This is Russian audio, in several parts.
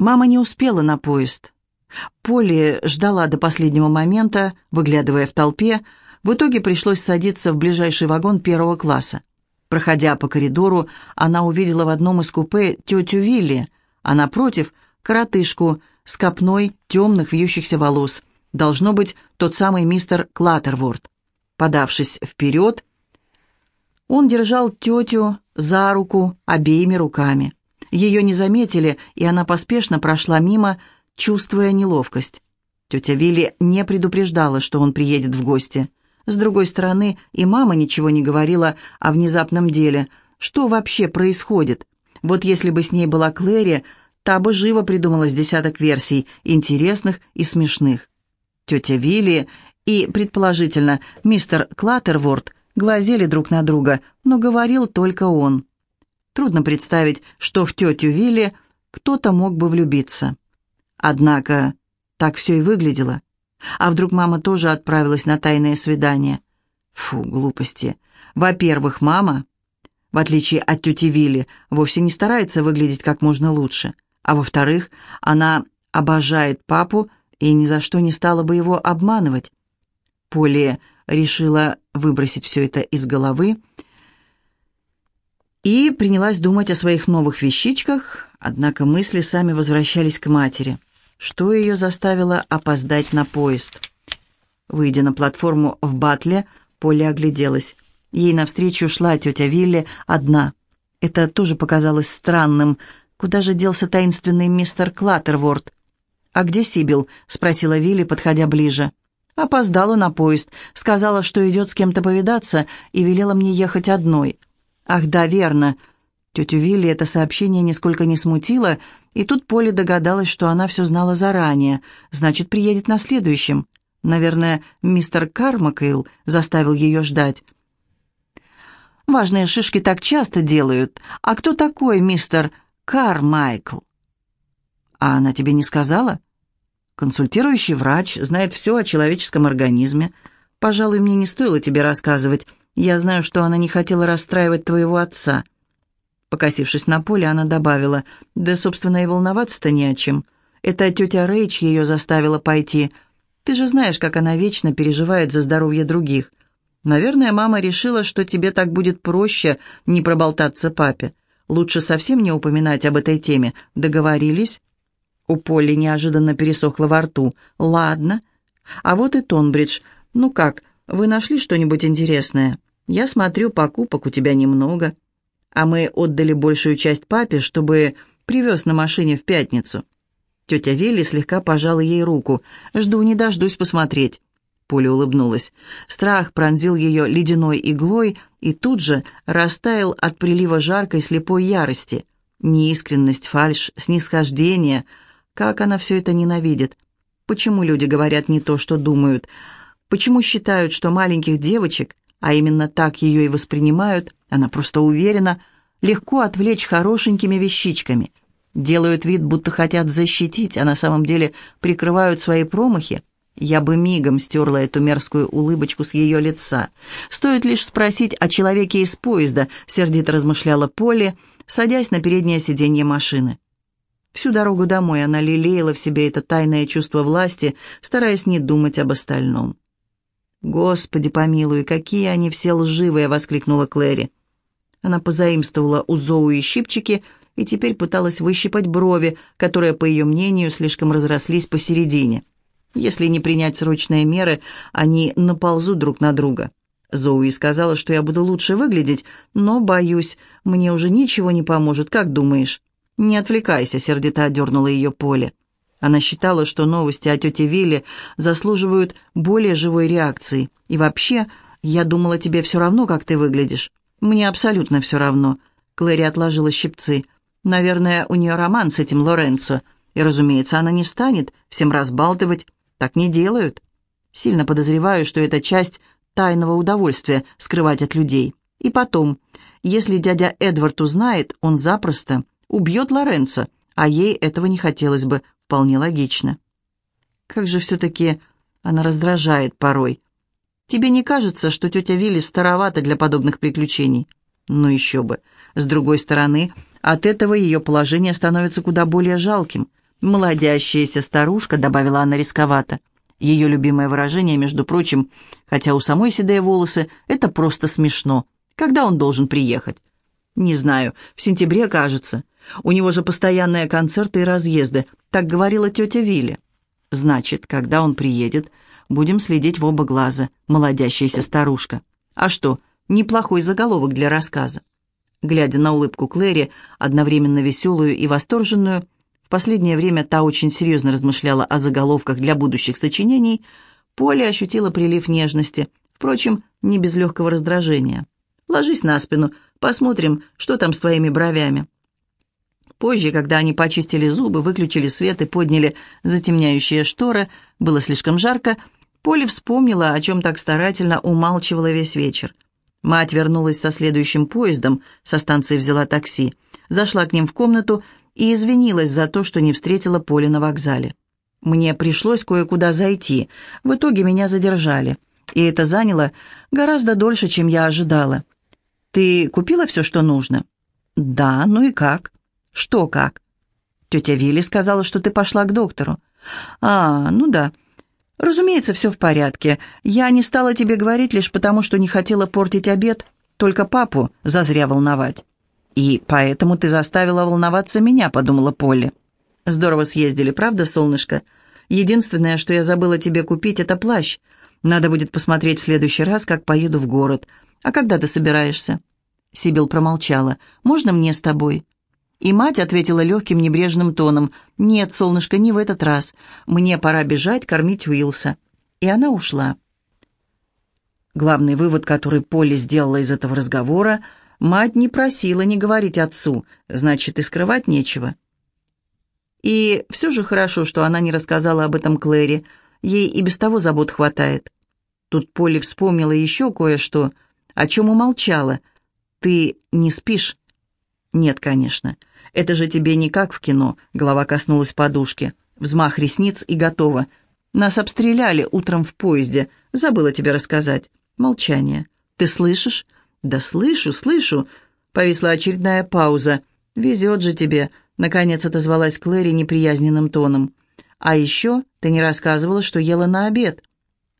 Мама не успела на поезд. Полли ждала до последнего момента, выглядывая в толпе. В итоге пришлось садиться в ближайший вагон первого класса. Проходя по коридору, она увидела в одном из купе тетю Вилли, а напротив — коротышку с копной темных вьющихся волос. Должно быть, тот самый мистер Клаттерворд. Подавшись вперед, он держал тетю за руку обеими руками. Ее не заметили, и она поспешно прошла мимо, чувствуя неловкость. Тетя Вилли не предупреждала, что он приедет в гости. С другой стороны, и мама ничего не говорила о внезапном деле. Что вообще происходит? Вот если бы с ней была Клэри, та бы живо придумала с десяток версий, интересных и смешных. Тетя Вилли и, предположительно, мистер Клаттерворд глазели друг на друга, но говорил только он. Трудно представить, что в тетю Вилли кто-то мог бы влюбиться. Однако так все и выглядело. А вдруг мама тоже отправилась на тайное свидание? Фу, глупости. Во-первых, мама, в отличие от тети Вилли, вовсе не старается выглядеть как можно лучше. А во-вторых, она обожает папу и ни за что не стала бы его обманывать. Поле решила выбросить все это из головы и принялась думать о своих новых вещичках, однако мысли сами возвращались к матери. Что ее заставило опоздать на поезд? Выйдя на платформу в Батле, Поля огляделась. Ей навстречу шла тетя Вилли одна. Это тоже показалось странным. Куда же делся таинственный мистер Клаттерворд? «А где Сибил?» — спросила Вилли, подходя ближе. Опоздала на поезд, сказала, что идет с кем-то повидаться, и велела мне ехать одной. Ах, да, верно. Тетю Вилли это сообщение нисколько не смутило, и тут Поле догадалась, что она все знала заранее, значит, приедет на следующем. Наверное, мистер Кармакейл заставил ее ждать. Важные шишки так часто делают. А кто такой мистер Кармайкл? А она тебе не сказала? Консультирующий врач знает все о человеческом организме. Пожалуй, мне не стоило тебе рассказывать. Я знаю, что она не хотела расстраивать твоего отца». Покосившись на поле, она добавила, «Да, собственно, и волноваться-то не о чем. Это тетя Рэйч ее заставила пойти. Ты же знаешь, как она вечно переживает за здоровье других. Наверное, мама решила, что тебе так будет проще не проболтаться папе. Лучше совсем не упоминать об этой теме. Договорились?» У Полли неожиданно пересохло во рту. «Ладно. А вот и Тонбридж. Ну как, вы нашли что-нибудь интересное? Я смотрю, покупок у тебя немного. А мы отдали большую часть папе, чтобы привез на машине в пятницу». Тетя Вилли слегка пожала ей руку. «Жду не дождусь посмотреть». Поля улыбнулась. Страх пронзил ее ледяной иглой и тут же растаял от прилива жаркой слепой ярости. Неискренность, фальшь, снисхождение — как она все это ненавидит. Почему люди говорят не то, что думают? Почему считают, что маленьких девочек, а именно так ее и воспринимают, она просто уверена, легко отвлечь хорошенькими вещичками. Делают вид, будто хотят защитить, а на самом деле прикрывают свои промахи. Я бы мигом стерла эту мерзкую улыбочку с ее лица. Стоит лишь спросить о человеке из поезда, сердито размышляла Полли, садясь на переднее сиденье машины. Всю дорогу домой она лелеяла в себе это тайное чувство власти, стараясь не думать об остальном. «Господи помилуй, какие они все лживые!» — воскликнула Клэри. Она позаимствовала у Зоуи щипчики и теперь пыталась выщипать брови, которые, по ее мнению, слишком разрослись посередине. Если не принять срочные меры, они наползут друг на друга. Зоуи сказала, что я буду лучше выглядеть, но, боюсь, мне уже ничего не поможет, как думаешь?» «Не отвлекайся», — сердито одернула ее Поле. Она считала, что новости о тете Вилле заслуживают более живой реакции. И вообще, я думала, тебе все равно, как ты выглядишь. Мне абсолютно все равно. Клэри отложила щипцы. Наверное, у нее роман с этим Лоренцо. И, разумеется, она не станет всем разбалтывать. Так не делают. Сильно подозреваю, что это часть тайного удовольствия скрывать от людей. И потом, если дядя Эдвард узнает, он запросто убьет Лоренцо, а ей этого не хотелось бы, вполне логично. Как же все-таки она раздражает порой. Тебе не кажется, что тетя Вилли старовата для подобных приключений? Ну еще бы. С другой стороны, от этого ее положение становится куда более жалким. «Молодящаяся старушка», — добавила она рисковато. Ее любимое выражение, между прочим, хотя у самой седые волосы, это просто смешно. Когда он должен приехать? Не знаю, в сентябре, кажется. У него же постоянные концерты и разъезды, так говорила тетя Вилли. Значит, когда он приедет, будем следить в оба глаза, молодящаяся старушка. А что, неплохой заголовок для рассказа. Глядя на улыбку Клэри, одновременно веселую и восторженную, последнее время та очень серьезно размышляла о заголовках для будущих сочинений, Поля ощутила прилив нежности, впрочем, не без легкого раздражения. «Ложись на спину, посмотрим, что там с твоими бровями». Позже, когда они почистили зубы, выключили свет и подняли затемняющие шторы, было слишком жарко, Поле вспомнила, о чем так старательно умалчивала весь вечер. Мать вернулась со следующим поездом, со станции взяла такси, зашла к ним в комнату и извинилась за то, что не встретила Поли на вокзале. Мне пришлось кое-куда зайти. В итоге меня задержали. И это заняло гораздо дольше, чем я ожидала. Ты купила все, что нужно? Да, ну и как? Что как? Тетя Вилли сказала, что ты пошла к доктору. А, ну да. Разумеется, все в порядке. Я не стала тебе говорить лишь потому, что не хотела портить обед, только папу зазря волновать. «И поэтому ты заставила волноваться меня», — подумала Полли. «Здорово съездили, правда, солнышко? Единственное, что я забыла тебе купить, это плащ. Надо будет посмотреть в следующий раз, как поеду в город. А когда ты собираешься?» Сибил промолчала. «Можно мне с тобой?» И мать ответила легким небрежным тоном. «Нет, солнышко, не в этот раз. Мне пора бежать, кормить Уилса». И она ушла. Главный вывод, который Полли сделала из этого разговора — Мать не просила не говорить отцу, значит, и скрывать нечего. И все же хорошо, что она не рассказала об этом Клэри. Ей и без того забот хватает. Тут Полли вспомнила еще кое-что, о чем умолчала. «Ты не спишь?» «Нет, конечно. Это же тебе не как в кино», — голова коснулась подушки. Взмах ресниц и готово. «Нас обстреляли утром в поезде. Забыла тебе рассказать». Молчание. «Ты слышишь? «Да слышу, слышу!» Повисла очередная пауза. «Везет же тебе!» Наконец отозвалась Клэри неприязненным тоном. «А еще ты не рассказывала, что ела на обед?»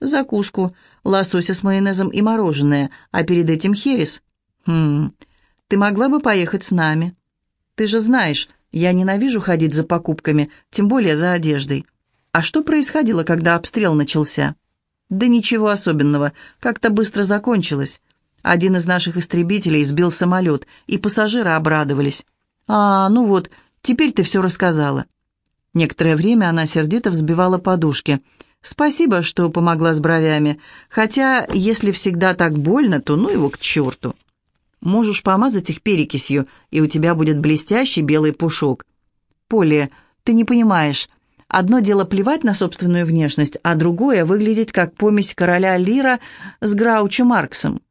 «Закуску, лосося с майонезом и мороженое, а перед этим херес». «Хм, ты могла бы поехать с нами?» «Ты же знаешь, я ненавижу ходить за покупками, тем более за одеждой». «А что происходило, когда обстрел начался?» «Да ничего особенного, как-то быстро закончилось. Один из наших истребителей сбил самолет, и пассажиры обрадовались. «А, ну вот, теперь ты все рассказала». Некоторое время она сердито взбивала подушки. «Спасибо, что помогла с бровями. Хотя, если всегда так больно, то ну его к черту. Можешь помазать их перекисью, и у тебя будет блестящий белый пушок. Поле, ты не понимаешь. Одно дело плевать на собственную внешность, а другое — выглядеть как помесь короля Лира с Граучо Марксом.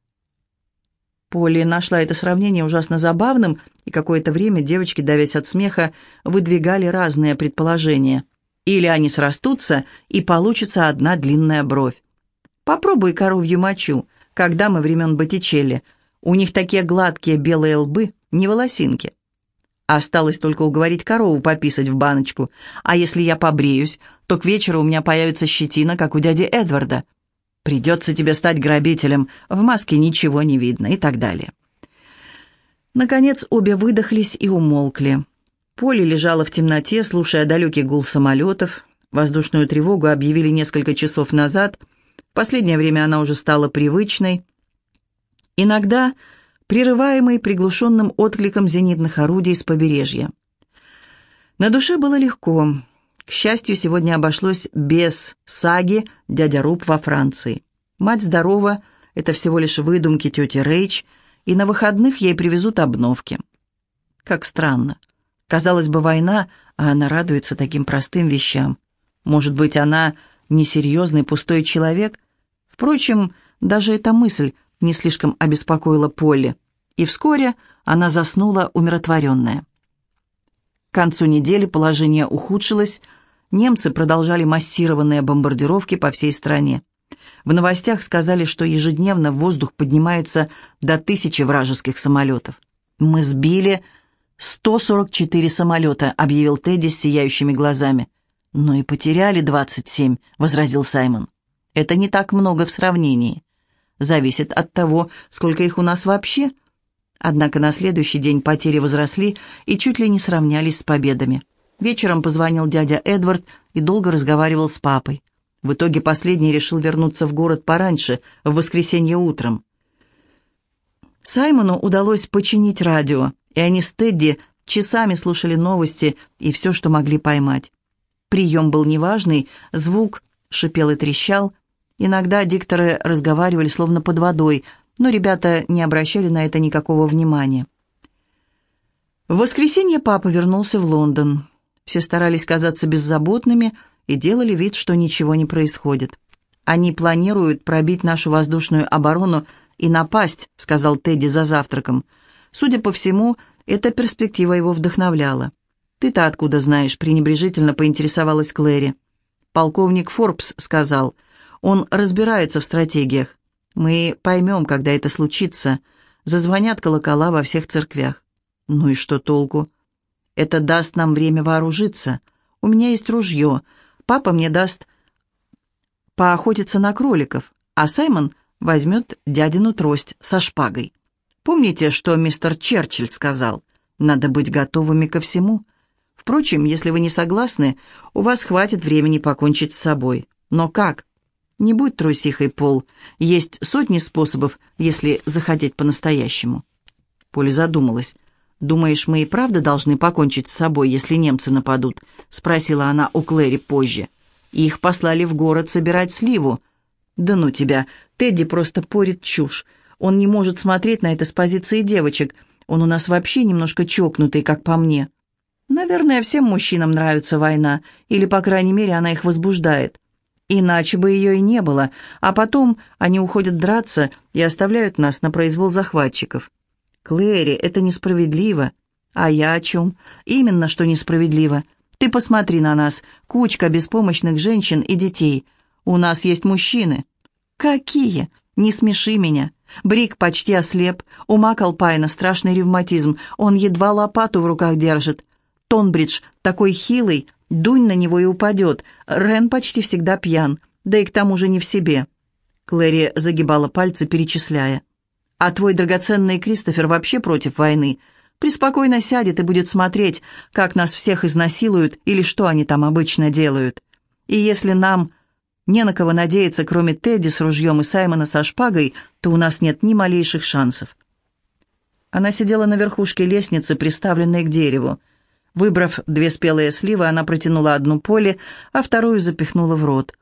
Полли нашла это сравнение ужасно забавным, и какое-то время девочки, давясь от смеха, выдвигали разные предположения. Или они срастутся, и получится одна длинная бровь. Попробуй коровью мочу, когда мы времен Боттичелли. У них такие гладкие белые лбы, не волосинки. Осталось только уговорить корову пописать в баночку. А если я побреюсь, то к вечеру у меня появится щетина, как у дяди Эдварда. Придется тебе стать грабителем, в маске ничего не видно и так далее. Наконец обе выдохлись и умолкли. Поле лежала в темноте, слушая далекий гул самолетов. Воздушную тревогу объявили несколько часов назад. В последнее время она уже стала привычной. Иногда прерываемой приглушенным откликом зенитных орудий с побережья. На душе было легко. К счастью, сегодня обошлось без саги «Дядя Руб во Франции». Мать здорова, это всего лишь выдумки тети Рейч, и на выходных ей привезут обновки. Как странно. Казалось бы, война, а она радуется таким простым вещам. Может быть, она несерьезный пустой человек? Впрочем, даже эта мысль не слишком обеспокоила Полли, и вскоре она заснула умиротворенная. К концу недели положение ухудшилось, немцы продолжали массированные бомбардировки по всей стране. В новостях сказали, что ежедневно в воздух поднимается до тысячи вражеских самолетов. Мы сбили 144 самолета», — объявил Тедди с сияющими глазами. «Но и потеряли 27», — возразил Саймон. «Это не так много в сравнении. Зависит от того, сколько их у нас вообще». Однако на следующий день потери возросли и чуть ли не сравнялись с победами. Вечером позвонил дядя Эдвард и долго разговаривал с папой. В итоге последний решил вернуться в город пораньше, в воскресенье утром. Саймону удалось починить радио, и они с Тедди часами слушали новости и все, что могли поймать. Прием был неважный, звук шипел и трещал. Иногда дикторы разговаривали словно под водой, но ребята не обращали на это никакого внимания. В воскресенье папа вернулся в Лондон. Все старались казаться беззаботными и делали вид, что ничего не происходит. «Они планируют пробить нашу воздушную оборону и напасть», — сказал Тедди за завтраком. Судя по всему, эта перспектива его вдохновляла. «Ты-то откуда знаешь?» — пренебрежительно поинтересовалась Клэри. «Полковник Форбс сказал. Он разбирается в стратегиях. Мы поймем, когда это случится. Зазвонят колокола во всех церквях». «Ну и что толку?» «Это даст нам время вооружиться. У меня есть ружье. Папа мне даст поохотиться на кроликов, а Саймон возьмет дядину трость со шпагой. Помните, что мистер Черчилль сказал? Надо быть готовыми ко всему». Впрочем, если вы не согласны, у вас хватит времени покончить с собой. Но как? Не будь трусихой, Пол. Есть сотни способов, если захотеть по-настоящему. Поля задумалась. «Думаешь, мы и правда должны покончить с собой, если немцы нападут?» — спросила она у Клэри позже. «Их послали в город собирать сливу». «Да ну тебя! Тедди просто порит чушь. Он не может смотреть на это с позиции девочек. Он у нас вообще немножко чокнутый, как по мне». Наверное, всем мужчинам нравится война, или, по крайней мере, она их возбуждает. Иначе бы ее и не было, а потом они уходят драться и оставляют нас на произвол захватчиков. Клэри, это несправедливо. А я о чем? Именно, что несправедливо. Ты посмотри на нас, кучка беспомощных женщин и детей. У нас есть мужчины. Какие? Не смеши меня. Брик почти ослеп, у Макалпайна страшный ревматизм, он едва лопату в руках держит. Тонбридж такой хилый, дунь на него и упадет. Рен почти всегда пьян, да и к тому же не в себе». Клэри загибала пальцы, перечисляя. «А твой драгоценный Кристофер вообще против войны. Приспокойно сядет и будет смотреть, как нас всех изнасилуют или что они там обычно делают. И если нам не на кого надеяться, кроме Тедди с ружьем и Саймона со шпагой, то у нас нет ни малейших шансов». Она сидела на верхушке лестницы, приставленной к дереву. Выбрав две спелые сливы, она протянула одну поле, а вторую запихнула в рот.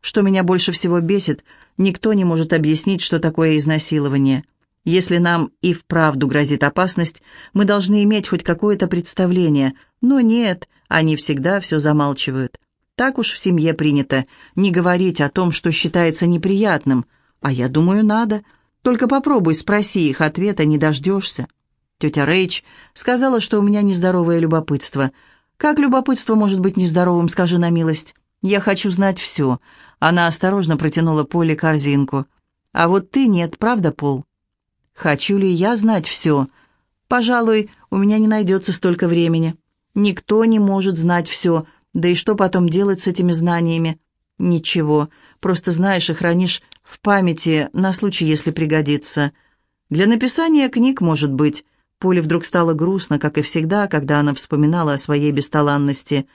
Что меня больше всего бесит, никто не может объяснить, что такое изнасилование. Если нам и вправду грозит опасность, мы должны иметь хоть какое-то представление. Но нет, они всегда все замалчивают. Так уж в семье принято не говорить о том, что считается неприятным. А я думаю, надо. Только попробуй спроси их, ответа не дождешься. Тетя Рэйч сказала, что у меня нездоровое любопытство. Как любопытство может быть нездоровым, скажи на милость? Я хочу знать все. Она осторожно протянула Поле корзинку. А вот ты нет, правда, Пол? Хочу ли я знать все? Пожалуй, у меня не найдется столько времени. Никто не может знать все. Да и что потом делать с этими знаниями? Ничего, просто знаешь и хранишь в памяти на случай, если пригодится. Для написания книг, может быть, Поле вдруг стало грустно, как и всегда, когда она вспоминала о своей бесталанности.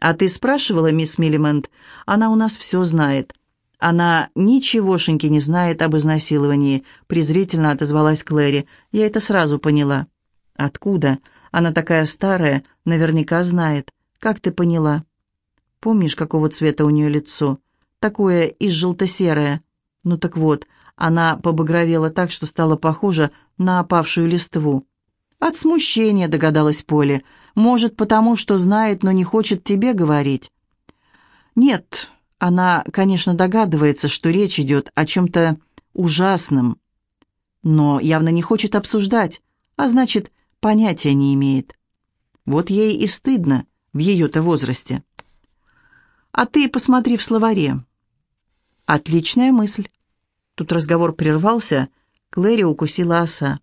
«А ты спрашивала, мисс Миллимент? Она у нас все знает». «Она ничегошеньки не знает об изнасиловании», — презрительно отозвалась Клэри. «Я это сразу поняла». «Откуда? Она такая старая, наверняка знает. Как ты поняла?» «Помнишь, какого цвета у нее лицо? Такое из желто-серое». «Ну так вот, она побагровела так, что стала похожа на опавшую листву». «От смущения», — догадалась Поле. «Может, потому что знает, но не хочет тебе говорить». «Нет, она, конечно, догадывается, что речь идет о чем-то ужасном, но явно не хочет обсуждать, а значит, понятия не имеет. Вот ей и стыдно в ее-то возрасте. А ты посмотри в словаре. Отличная мысль. Тут разговор прервался, Клэри укусила оса.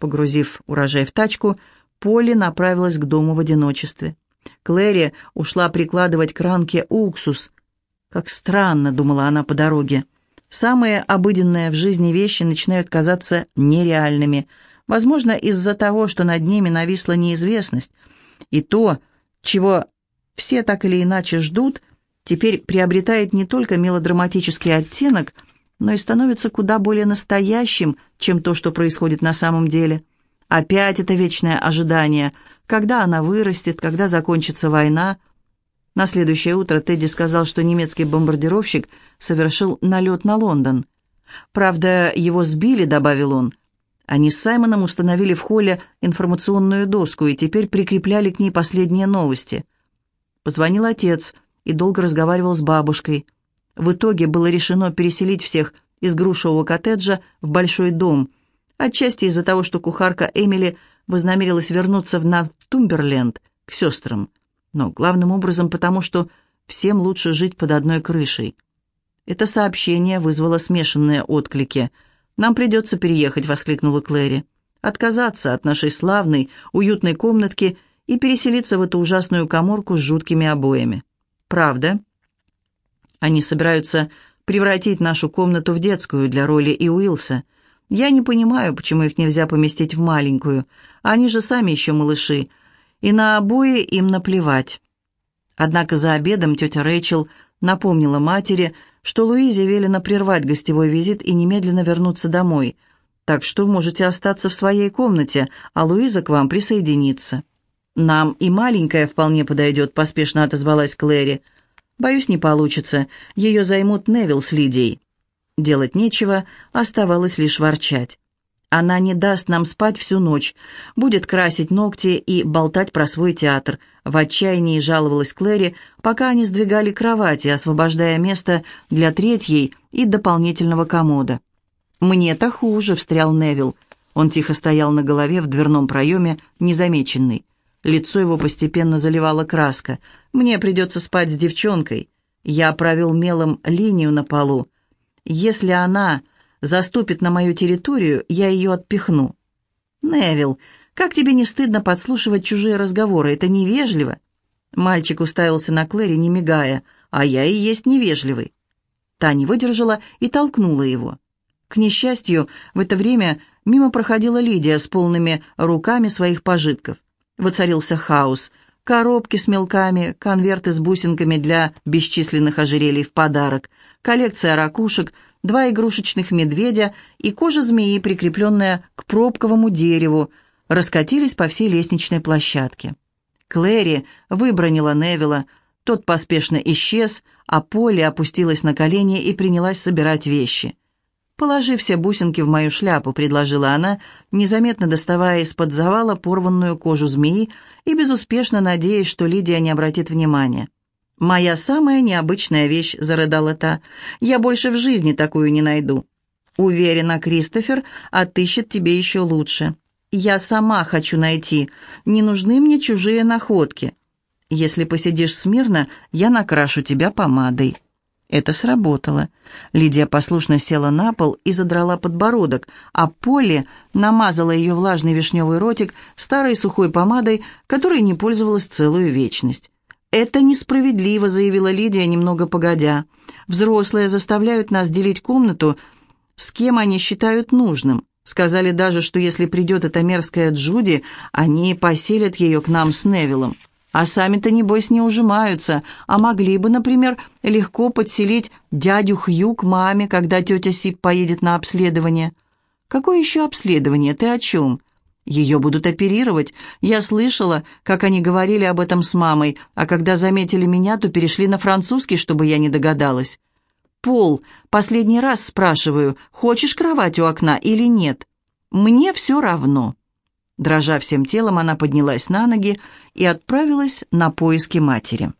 Погрузив урожай в тачку, Полли направилась к дому в одиночестве. Клэри ушла прикладывать к ранке уксус. Как странно, думала она по дороге. Самые обыденные в жизни вещи начинают казаться нереальными. Возможно, из-за того, что над ними нависла неизвестность. И то, чего все так или иначе ждут, теперь приобретает не только мелодраматический оттенок, но и становится куда более настоящим, чем то, что происходит на самом деле. Опять это вечное ожидание, когда она вырастет, когда закончится война. На следующее утро Тедди сказал, что немецкий бомбардировщик совершил налет на Лондон. Правда, его сбили, добавил он. Они с Саймоном установили в холле информационную доску и теперь прикрепляли к ней последние новости. Позвонил отец и долго разговаривал с бабушкой. В итоге было решено переселить всех из грушевого коттеджа в большой дом – Отчасти из-за того, что кухарка Эмили вознамерилась вернуться в Нортумберленд к сестрам, но главным образом потому, что всем лучше жить под одной крышей. Это сообщение вызвало смешанные отклики. «Нам придется переехать», — воскликнула Клэри. «Отказаться от нашей славной, уютной комнатки и переселиться в эту ужасную коморку с жуткими обоями». «Правда?» Они собираются превратить нашу комнату в детскую для Роли и Уилса — я не понимаю, почему их нельзя поместить в маленькую. Они же сами еще малыши. И на обои им наплевать. Однако за обедом тетя Рэйчел напомнила матери, что Луизе велено прервать гостевой визит и немедленно вернуться домой. Так что можете остаться в своей комнате, а Луиза к вам присоединится. «Нам и маленькая вполне подойдет», — поспешно отозвалась Клэри. «Боюсь, не получится. Ее займут Невил с Лидией». Делать нечего, оставалось лишь ворчать. Она не даст нам спать всю ночь, будет красить ногти и болтать про свой театр. В отчаянии жаловалась Клэри, пока они сдвигали кровати, освобождая место для третьей и дополнительного комода. «Мне-то хуже», — встрял Невил. Он тихо стоял на голове в дверном проеме, незамеченный. Лицо его постепенно заливала краска. «Мне придется спать с девчонкой». Я провел мелом линию на полу. Если она заступит на мою территорию, я ее отпихну. Невил, как тебе не стыдно подслушивать чужие разговоры? Это невежливо. Мальчик уставился на Клэри, не мигая, а я и есть невежливый. Та не выдержала и толкнула его. К несчастью, в это время мимо проходила Лидия с полными руками своих пожитков. Воцарился хаос. Коробки с мелками, конверты с бусинками для бесчисленных ожерелий в подарок, коллекция ракушек, два игрушечных медведя и кожа змеи, прикрепленная к пробковому дереву, раскатились по всей лестничной площадке. Клэри выбронила Невилла, тот поспешно исчез, а Полли опустилась на колени и принялась собирать вещи. «Положи все бусинки в мою шляпу», — предложила она, незаметно доставая из-под завала порванную кожу змеи и безуспешно надеясь, что Лидия не обратит внимания. «Моя самая необычная вещь», — зарыдала та. «Я больше в жизни такую не найду». «Уверена, Кристофер отыщет тебе еще лучше. Я сама хочу найти. Не нужны мне чужие находки. Если посидишь смирно, я накрашу тебя помадой». Это сработало. Лидия послушно села на пол и задрала подбородок, а Полли намазала ее влажный вишневый ротик старой сухой помадой, которой не пользовалась целую вечность. «Это несправедливо», — заявила Лидия немного погодя. «Взрослые заставляют нас делить комнату, с кем они считают нужным. Сказали даже, что если придет эта мерзкая Джуди, они поселят ее к нам с Невилом. А сами-то, небось, не ужимаются, а могли бы, например, легко подселить дядю Хью к маме, когда тетя Сип поедет на обследование. Какое еще обследование? Ты о чем? Ее будут оперировать. Я слышала, как они говорили об этом с мамой, а когда заметили меня, то перешли на французский, чтобы я не догадалась. Пол, последний раз спрашиваю, хочешь кровать у окна или нет? Мне все равно. Дрожа всем телом, она поднялась на ноги и отправилась на поиски матери.